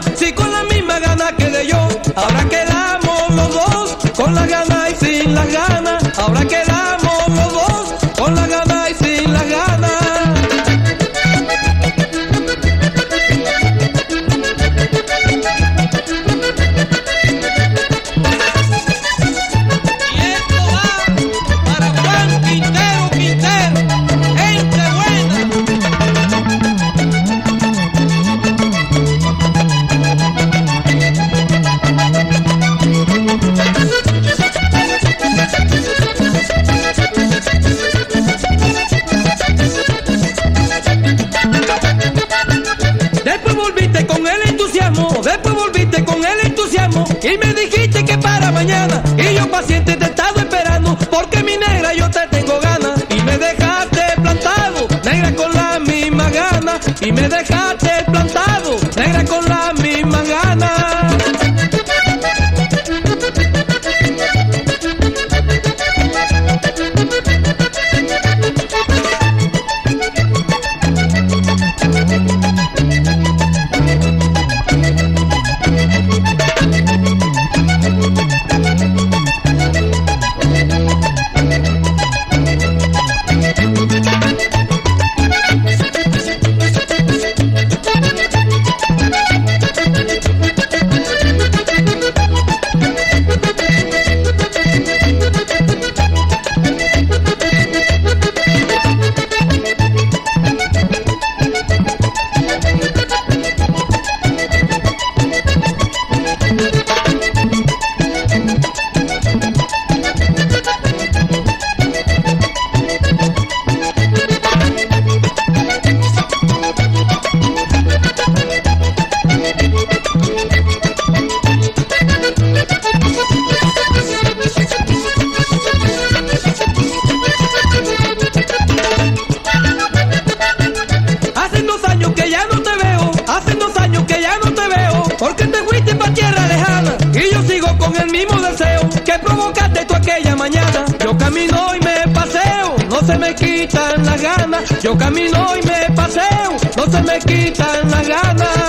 Se con... Quem me dos años que ya no te veo, hace dos años que ya no te veo, porque te fuiste pa' tierra lejana y yo sigo con el mismo deseo que provocaste tú aquella mañana. Yo camino y me paseo, no se me quitan las ganas. Yo camino y me paseo, no se me quitan las ganas.